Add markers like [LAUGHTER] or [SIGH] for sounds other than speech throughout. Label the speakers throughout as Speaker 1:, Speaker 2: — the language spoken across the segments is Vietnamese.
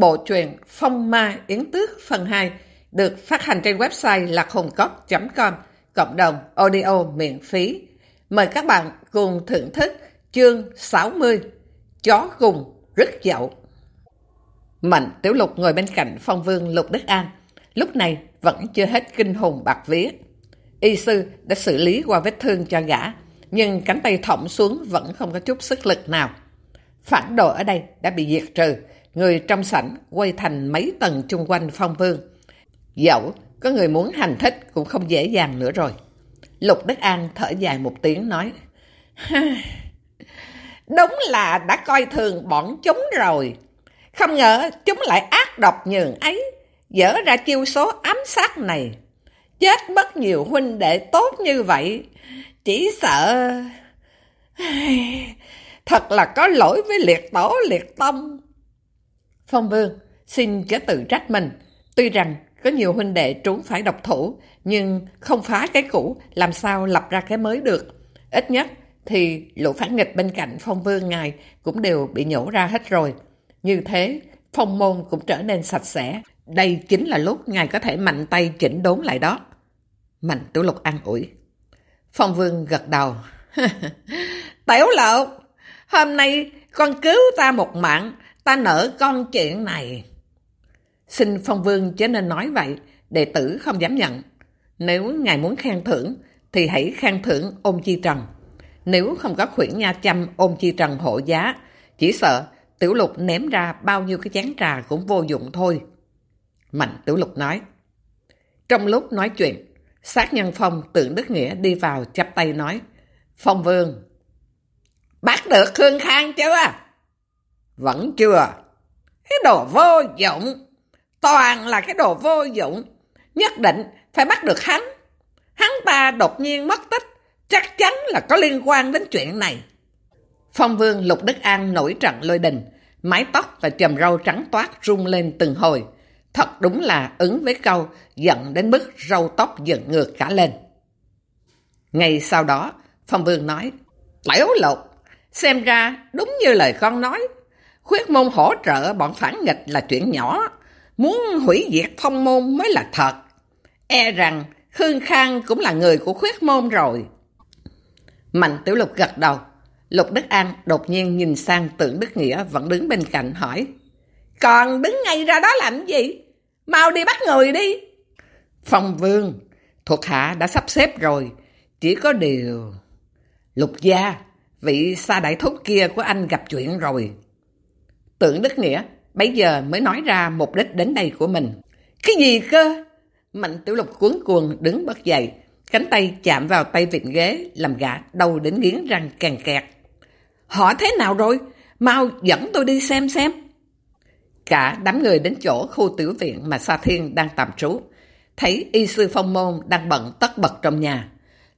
Speaker 1: Bộ truyện Phong Ma Yến Tước phần 2 được phát hành trên website lạchồngcốc.com, cộng đồng audio miễn phí. Mời các bạn cùng thưởng thức chương 60 Chó gùng rất dậu. Mạnh Tiểu Lục ngồi bên cạnh phong vương Lục Đức An, lúc này vẫn chưa hết kinh hồn bạc vía. Y sư đã xử lý qua vết thương cho gã, nhưng cánh tay thõng xuống vẫn không có chút sức lực nào. Phản đồ ở đây đã bị diệt trừ, người trong sảnh quay thành mấy tầng chung quanh phong vương. Dẫu có người muốn hành thích cũng không dễ dàng nữa rồi. Lục Đức An thở dài một tiếng nói, [LAUGHS] Đúng là đã coi thường bọn chúng rồi. Không ngờ chúng lại ác độc nhường ấy, dở ra chiêu số ám sát này. Chết mất nhiều huynh đệ tốt như vậy, chỉ sợ... [LAUGHS] Thật là có lỗi với liệt tổ liệt tông. Phong Vương xin chớ tự trách mình. Tuy rằng có nhiều huynh đệ trốn phải độc thủ, nhưng không phá cái cũ, làm sao lập ra cái mới được. Ít nhất thì lũ phản nghịch bên cạnh Phong Vương ngài cũng đều bị nhổ ra hết rồi. Như thế, phong môn cũng trở nên sạch sẽ. Đây chính là lúc ngài có thể mạnh tay chỉnh đốn lại đó. Mạnh Tiểu Lục an ủi. Phong Vương gật đầu. [LAUGHS] Tiểu Lục, hôm nay con cứu ta một mạng, ta nợ con chuyện này. Xin Phong Vương chớ nên nói vậy, đệ tử không dám nhận. Nếu ngài muốn khen thưởng, thì hãy khen thưởng ôm chi trần. Nếu không có khuyển nha chăm ôm chi trần hộ giá, chỉ sợ Tiểu Lục ném ra bao nhiêu cái chén trà cũng vô dụng thôi. Mạnh Tiểu Lục nói. Trong lúc nói chuyện, sát nhân Phong tượng Đức Nghĩa đi vào chắp tay nói. Phong Vương, bắt được Khương Khang chưa? Vẫn chưa. Cái đồ vô dụng. Toàn là cái đồ vô dụng. Nhất định phải bắt được hắn. Hắn ta đột nhiên mất tích. Chắc chắn là có liên quan đến chuyện này. Phong vương Lục Đức An nổi trận lôi đình. Mái tóc và chầm râu trắng toát rung lên từng hồi. Thật đúng là ứng với câu giận đến mức râu tóc dựng ngược cả lên. Ngay sau đó, Phong Vương nói, Tiểu Lục, xem ra đúng như lời con nói. Khuyết môn hỗ trợ bọn phản nghịch là chuyện nhỏ. Muốn hủy diệt phong môn mới là thật. E rằng Khương Khang cũng là người của khuyết môn rồi. Mạnh Tiểu Lục gật đầu. Lục Đức An đột nhiên nhìn sang tưởng Đức Nghĩa vẫn đứng bên cạnh hỏi. Còn đứng ngay ra đó làm gì? Mau đi bắt người đi. Phong Vương, thuộc hạ đã sắp xếp rồi. Chỉ có điều... Lục gia, vị xa đại thúc kia của anh gặp chuyện rồi. Tưởng Đức Nghĩa bây giờ mới nói ra mục đích đến đây của mình. Cái gì cơ? Mạnh Tiểu Lục cuốn cuồng đứng bất dậy, cánh tay chạm vào tay vịn ghế, làm gã đau đến nghiến răng càng kẹt. Họ thế nào rồi? Mau dẫn tôi đi xem xem. Cả đám người đến chỗ khu tiểu viện mà Sa Thiên đang tạm trú. Thấy y sư phong môn đang bận tất bật trong nhà.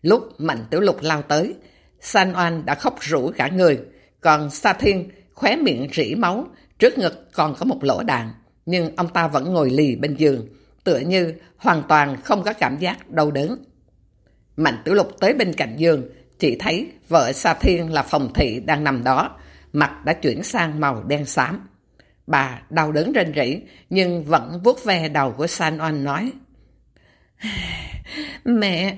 Speaker 1: Lúc Mạnh Tiểu Lục lao tới, San Oan đã khóc rủ cả người. Còn Sa Thiên khóe miệng rỉ máu, trước ngực còn có một lỗ đạn. Nhưng ông ta vẫn ngồi lì bên giường, tựa như hoàn toàn không có cảm giác đau đớn. Mạnh Tiểu Lục tới bên cạnh giường, chỉ thấy vợ Sa Thiên là Phòng Thị đang nằm đó, mặt đã chuyển sang màu đen xám. Bà đau đớn rên rỉ, nhưng vẫn vuốt ve đầu của San Oan nói. [SIGHS] Mẹ,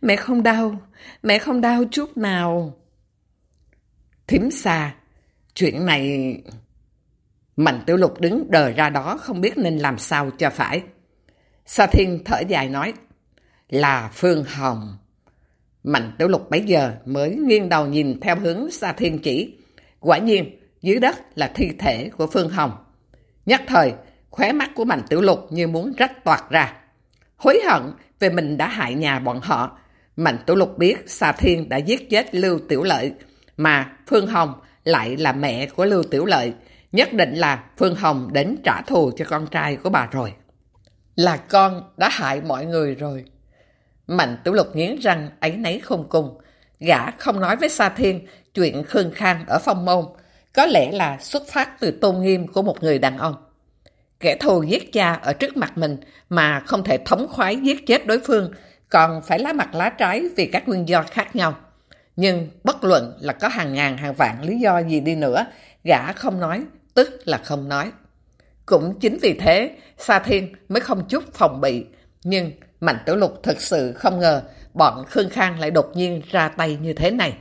Speaker 1: mẹ không đau, mẹ không đau chút nào. Thím xa, chuyện này... Mạnh Tiểu Lục đứng đờ ra đó không biết nên làm sao cho phải. Sa Thiên thở dài nói, là Phương Hồng. Mạnh Tiểu Lục bấy giờ mới nghiêng đầu nhìn theo hướng Sa Thiên chỉ. Quả nhiên, dưới đất là thi thể của Phương Hồng. Nhất thời, khóe mắt của Mạnh Tiểu Lục như muốn rách toạt ra. Hối hận về mình đã hại nhà bọn họ. Mạnh Tiểu Lục biết Sa Thiên đã giết chết Lưu Tiểu Lợi, mà Phương Hồng lại là mẹ của Lưu Tiểu Lợi. Nhất định là Phương Hồng đến trả thù cho con trai của bà rồi. Là con đã hại mọi người rồi. Mạnh Tiểu Lục nghiến răng ấy nấy không cùng. Gã không nói với Sa Thiên chuyện Khương Khang ở phong môn. Có lẽ là xuất phát từ tôn nghiêm của một người đàn ông. Kẻ thù giết cha ở trước mặt mình mà không thể thống khoái giết chết đối phương, còn phải lá mặt lá trái vì các nguyên do khác nhau. Nhưng bất luận là có hàng ngàn hàng vạn lý do gì đi nữa, gã không nói, tức là không nói. Cũng chính vì thế, Sa Thiên mới không chút phòng bị. Nhưng Mạnh Tiểu Lục thật sự không ngờ bọn Khương Khang lại đột nhiên ra tay như thế này.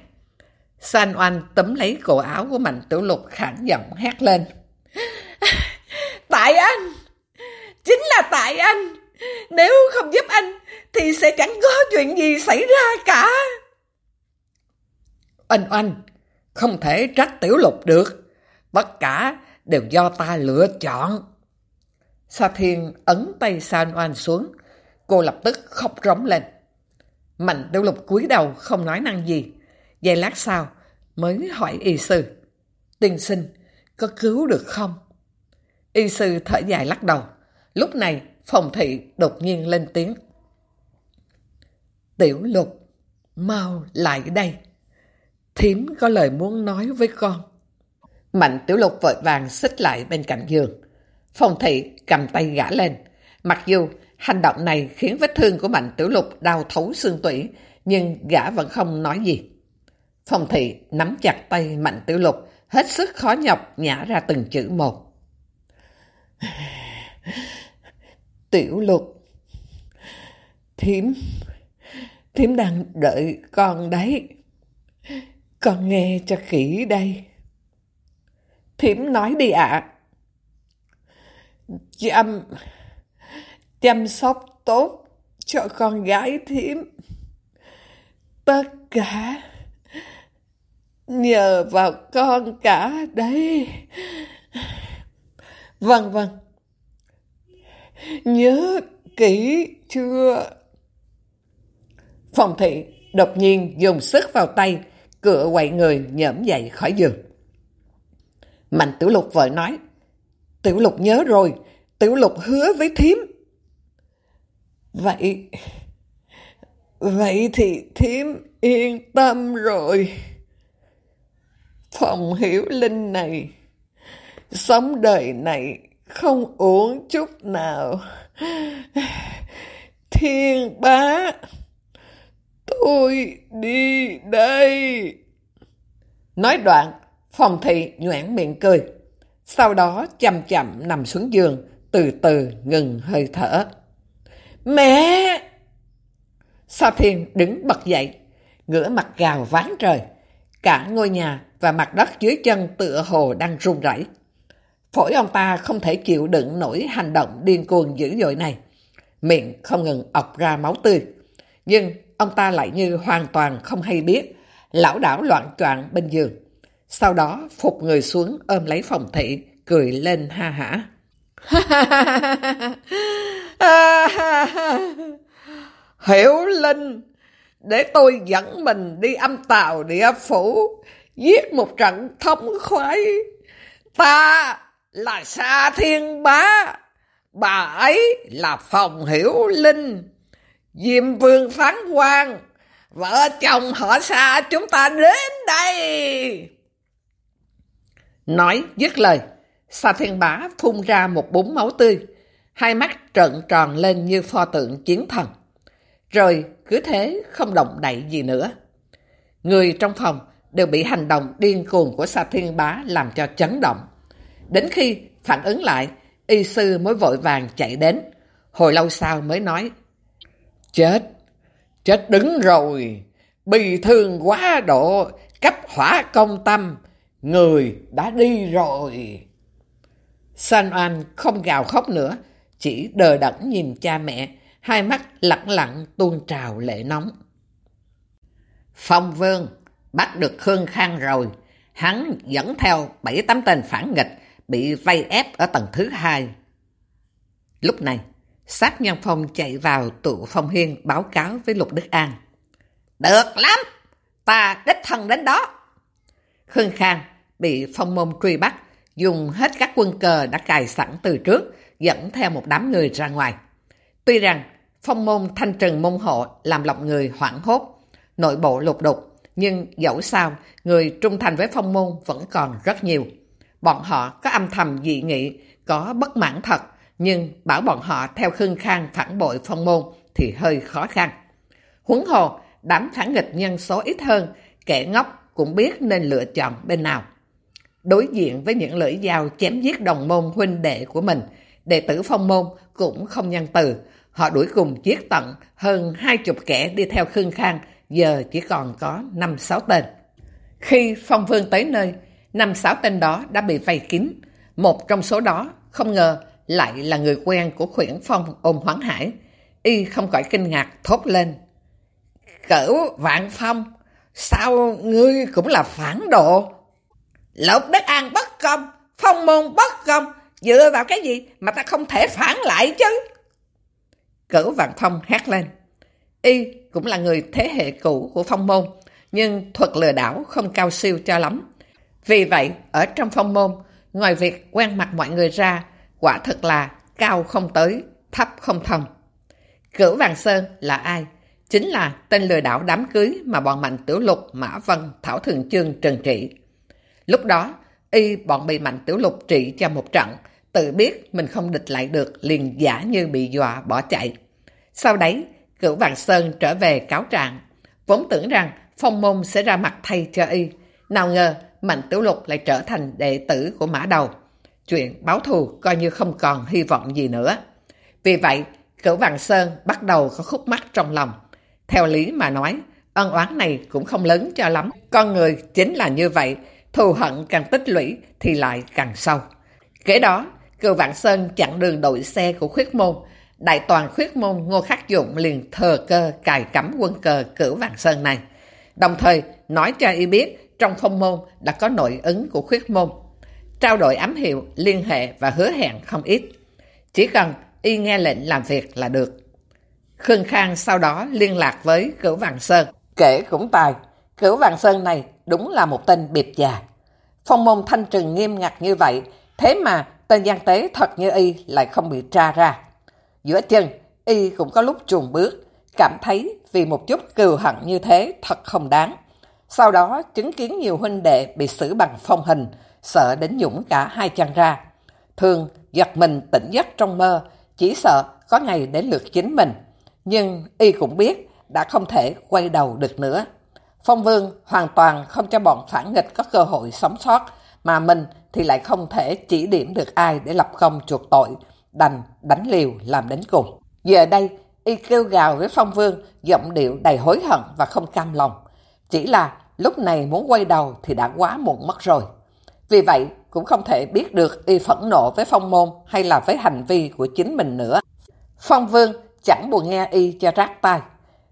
Speaker 1: San Oanh tấm lấy cổ áo của Mạnh Tiểu Lục khản giọng hét lên. [LAUGHS] Tại anh! Chính là tại anh! Nếu không giúp anh thì sẽ chẳng có chuyện gì xảy ra cả. Anh Oanh, không thể trách Tiểu Lục được. Tất cả đều do ta lựa chọn. Sa Thiên ấn tay San Oanh xuống. Cô lập tức khóc rống lên. Mạnh Tiểu Lục cúi đầu không nói năng gì. Giây lát sau mới hỏi y sư. Tiên sinh, có cứu được không? Y sư thở dài lắc đầu. Lúc này, phòng thị đột nhiên lên tiếng. Tiểu lục, mau lại đây. Thím có lời muốn nói với con. Mạnh tiểu lục vội vàng xích lại bên cạnh giường. Phong thị cầm tay gã lên. Mặc dù hành động này khiến vết thương của mạnh tiểu lục đau thấu xương tủy, nhưng gã vẫn không nói gì. Phong thị nắm chặt tay mạnh tiểu lục, hết sức khó nhọc nhả ra từng chữ một. Tiểu lục, thím, thím đang đợi con đấy. Con nghe cho kỹ đây. Thím nói đi ạ. À. Chăm, chăm sóc tốt cho con gái thím. Tất cả nhờ vào con cả đấy. Vâng vâng. Nhớ kỹ chưa? Phòng thị đột nhiên dùng sức vào tay, cửa quậy người nhỡm dậy khỏi giường. Mạnh tiểu lục vợ nói, tiểu lục nhớ rồi, tiểu lục hứa với thím. Vậy, vậy thì thím yên tâm rồi. Phòng hiểu linh này, sống đời này không uống chút nào. Thiên bá, tôi đi đây. Nói đoạn, phòng thị nhoảng miệng cười. Sau đó chậm chậm nằm xuống giường, từ từ ngừng hơi thở. Mẹ! Sa Thiên đứng bật dậy, ngửa mặt gào ván trời. Cả ngôi nhà và mặt đất dưới chân tựa hồ đang run rẩy. Phổi ông ta không thể chịu đựng nổi hành động điên cuồng dữ dội này. Miệng không ngừng ọc ra máu tươi. Nhưng ông ta lại như hoàn toàn không hay biết, lão đảo loạn troạn bên giường. Sau đó phục người xuống ôm lấy phòng thị, cười lên ha hả. [LAUGHS] Hiểu Linh, để tôi dẫn mình đi âm tàu địa phủ, giết một trận thống khoái. Ta là Sa Thiên Bá, bà ấy là Phòng Hiểu Linh, Diêm Vương Phán Quang, vợ chồng họ xa chúng ta đến đây. Nói dứt lời, Sa Thiên Bá phun ra một búng máu tươi, hai mắt trợn tròn lên như pho tượng chiến thần. Rồi cứ thế không động đậy gì nữa. Người trong phòng đều bị hành động điên cuồng của Sa Thiên Bá làm cho chấn động. Đến khi phản ứng lại, y sư mới vội vàng chạy đến. Hồi lâu sau mới nói, Chết, chết đứng rồi, bị thương quá độ, cấp hỏa công tâm, người đã đi rồi. San Oan không gào khóc nữa, chỉ đờ đẫn nhìn cha mẹ, hai mắt lặng lặng tuôn trào lệ nóng. Phong Vương bắt được Khương Khang rồi, hắn dẫn theo bảy tám tên phản nghịch bị vây ép ở tầng thứ hai. Lúc này, sát nhân phong chạy vào tụ phong hiên báo cáo với Lục Đức An. Được lắm, ta đích thân đến đó. Khương Khang bị phong môn truy bắt, dùng hết các quân cờ đã cài sẵn từ trước, dẫn theo một đám người ra ngoài. Tuy rằng phong môn thanh trần môn hộ làm lòng người hoảng hốt, nội bộ lục đục, nhưng dẫu sao, người trung thành với phong môn vẫn còn rất nhiều. Bọn họ có âm thầm dị nghị, có bất mãn thật, nhưng bảo bọn họ theo khương khang phản bội phong môn thì hơi khó khăn. Huống hồ, đám phản nghịch nhân số ít hơn, kẻ ngốc cũng biết nên lựa chọn bên nào. đối diện với những lưỡi dao chém giết đồng môn huynh đệ của mình, đệ tử phong môn cũng không nhân từ. Họ đuổi cùng giết tận hơn hai chục kẻ đi theo Khương Khang, giờ chỉ còn có năm sáu tên. Khi phong vương tới nơi, năm sáu tên đó đã bị vây kín. Một trong số đó, không ngờ, lại là người quen của khuyển phong ôm hoáng hải. Y không khỏi kinh ngạc thốt lên. Cửu vạn phong, sao ngươi cũng là phản độ? Lộc đất an bất công, phong môn bất công, dựa vào cái gì mà ta không thể phản lại chứ? Cửu vạn phong hét lên. Y cũng là người thế hệ cũ của phong môn, nhưng thuật lừa đảo không cao siêu cho lắm. Vì vậy, ở trong phong môn, ngoài việc quen mặt mọi người ra, quả thật là cao không tới, thấp không thông. Cửu Vàng Sơn là ai? Chính là tên lừa đảo đám cưới mà bọn Mạnh Tiểu Lục, Mã Vân, Thảo Thường Chương trừng trị. Lúc đó, y bọn bị Mạnh Tiểu Lục trị cho một trận, tự biết mình không địch lại được liền giả như bị dọa bỏ chạy. Sau đấy, Cửu Vàng Sơn trở về cáo trạng, vốn tưởng rằng phong môn sẽ ra mặt thay cho y. Nào ngờ, Mạnh Tiểu Lục lại trở thành đệ tử của Mã Đầu. Chuyện báo thù coi như không còn hy vọng gì nữa. Vì vậy, Cửu Vàng Sơn bắt đầu có khúc mắc trong lòng. Theo lý mà nói, ân oán này cũng không lớn cho lắm. Con người chính là như vậy, thù hận càng tích lũy thì lại càng sâu. Kế đó, Cửu Vạn Sơn chặn đường đội xe của khuyết môn. Đại toàn khuyết môn Ngô Khắc Dụng liền thờ cơ cài cắm quân cờ Cửu Vạn Sơn này. Đồng thời nói cho y biết trong phong môn đã có nội ứng của khuyết môn. Trao đổi ám hiệu, liên hệ và hứa hẹn không ít. Chỉ cần y nghe lệnh làm việc là được. Khương Khang sau đó liên lạc với Cửu Vàng Sơn. Kể cũng tài, Cửu Vàng Sơn này đúng là một tên biệt già. Phong môn thanh trừng nghiêm ngặt như vậy, thế mà tên gian tế thật như y lại không bị tra ra. Giữa chân, y cũng có lúc trùng bước, cảm thấy vì một chút cừu hận như thế thật không đáng. Sau đó chứng kiến nhiều huynh đệ bị xử bằng phong hình, sợ đến nhũng cả hai chân ra. Thường giật mình tỉnh giấc trong mơ, chỉ sợ có ngày đến lượt chính mình. Nhưng y cũng biết đã không thể quay đầu được nữa. Phong Vương hoàn toàn không cho bọn phản nghịch có cơ hội sống sót, mà mình thì lại không thể chỉ điểm được ai để lập công chuộc tội, đành đánh liều làm đến cùng. Giờ đây, y kêu gào với Phong Vương, giọng điệu đầy hối hận và không cam lòng. Chỉ là lúc này muốn quay đầu thì đã quá muộn mất rồi. Vì vậy, cũng không thể biết được y phẫn nộ với phong môn hay là với hành vi của chính mình nữa. Phong Vương chẳng buồn nghe y cho rác tai.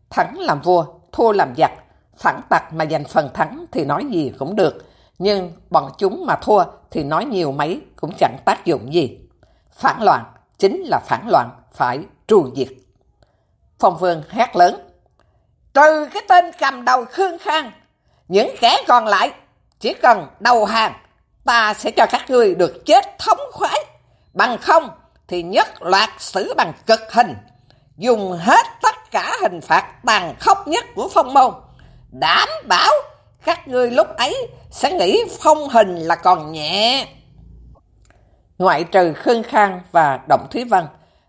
Speaker 1: Thắng làm vua, thua làm giặc, phản tặc mà giành phần thắng thì nói gì cũng được. Nhưng bọn chúng mà thua thì nói nhiều mấy cũng chẳng tác dụng gì. Phản loạn chính là phản loạn, phải trù diệt. Phong Vương hét lớn. Trừ cái tên cầm đầu Khương Khang, những kẻ còn lại chỉ cần đầu hàng ta sẽ cho các ngươi được chết thống khoái. Bằng không thì nhất loạt xử bằng cực hình, dùng hết tất cả hình phạt tàn khốc nhất của phong môn. Đảm bảo các ngươi lúc ấy sẽ nghĩ phong hình là còn nhẹ. Ngoại trừ Khương Khang và Động Thúy Vân,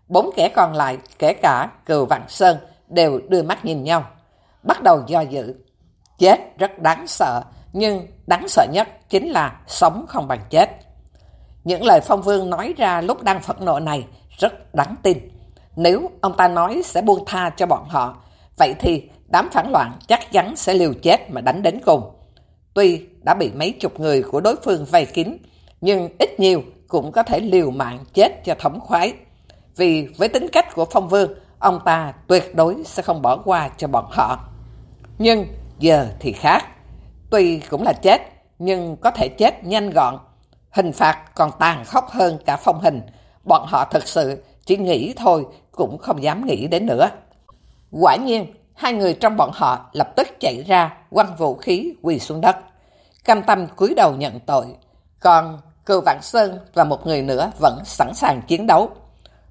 Speaker 1: bốn kẻ còn lại, kể cả Cừu Vạn Sơn, đều đưa mắt nhìn nhau. Bắt đầu do dự. Chết rất đáng sợ, nhưng đáng sợ nhất chính là sống không bằng chết. Những lời Phong Vương nói ra lúc đang phẫn nộ này rất đáng tin. Nếu ông ta nói sẽ buông tha cho bọn họ, vậy thì đám phản loạn chắc chắn sẽ liều chết mà đánh đến cùng. Tuy đã bị mấy chục người của đối phương vây kín, nhưng ít nhiều cũng có thể liều mạng chết cho thống khoái. Vì với tính cách của Phong Vương, ông ta tuyệt đối sẽ không bỏ qua cho bọn họ. Nhưng giờ thì khác. Tuy cũng là chết, nhưng có thể chết nhanh gọn. Hình phạt còn tàn khốc hơn cả phong hình. Bọn họ thật sự chỉ nghĩ thôi, cũng không dám nghĩ đến nữa. Quả nhiên, hai người trong bọn họ lập tức chạy ra, quăng vũ khí quỳ xuống đất. Cam tâm cúi đầu nhận tội. Còn Cừu Vạn Sơn và một người nữa vẫn sẵn sàng chiến đấu.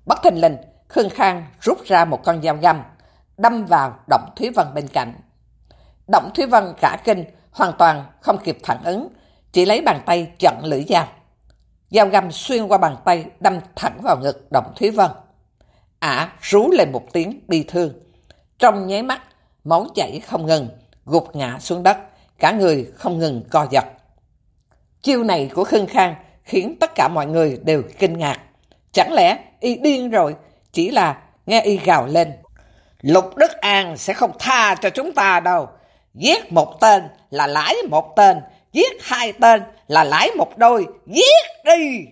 Speaker 1: Bất thình lình, Khương Khang rút ra một con dao găm, đâm vào Động Thúy Vân bên cạnh. Động Thúy Vân cả kinh, hoàn toàn không kịp phản ứng, chỉ lấy bàn tay chặn lưỡi dao. Dao găm xuyên qua bàn tay đâm thẳng vào ngực đồng Thúy Vân. Ả rú lên một tiếng bi thương. Trong nháy mắt, máu chảy không ngừng, gục ngã xuống đất, cả người không ngừng co giật. Chiêu này của Khương Khang khiến tất cả mọi người đều kinh ngạc. Chẳng lẽ y điên rồi, chỉ là nghe y gào lên. Lục Đức An sẽ không tha cho chúng ta đâu. Giết một tên là lãi một tên, giết hai tên là lãi một đôi, giết đi!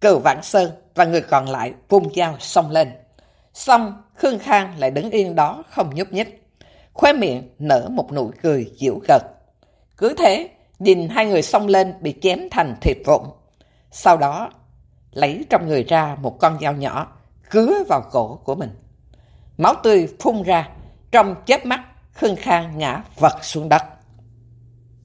Speaker 1: cựu Vạn Sơn và người còn lại vung dao xông lên. Xong, Khương Khang lại đứng yên đó không nhúc nhích. Khóe miệng nở một nụ cười dịu gật. Cứ thế, nhìn hai người xông lên bị chém thành thịt vụn. Sau đó, lấy trong người ra một con dao nhỏ, cứa vào cổ của mình. Máu tươi phun ra, trong chớp mắt, Khương Khang ngã vật xuống đất.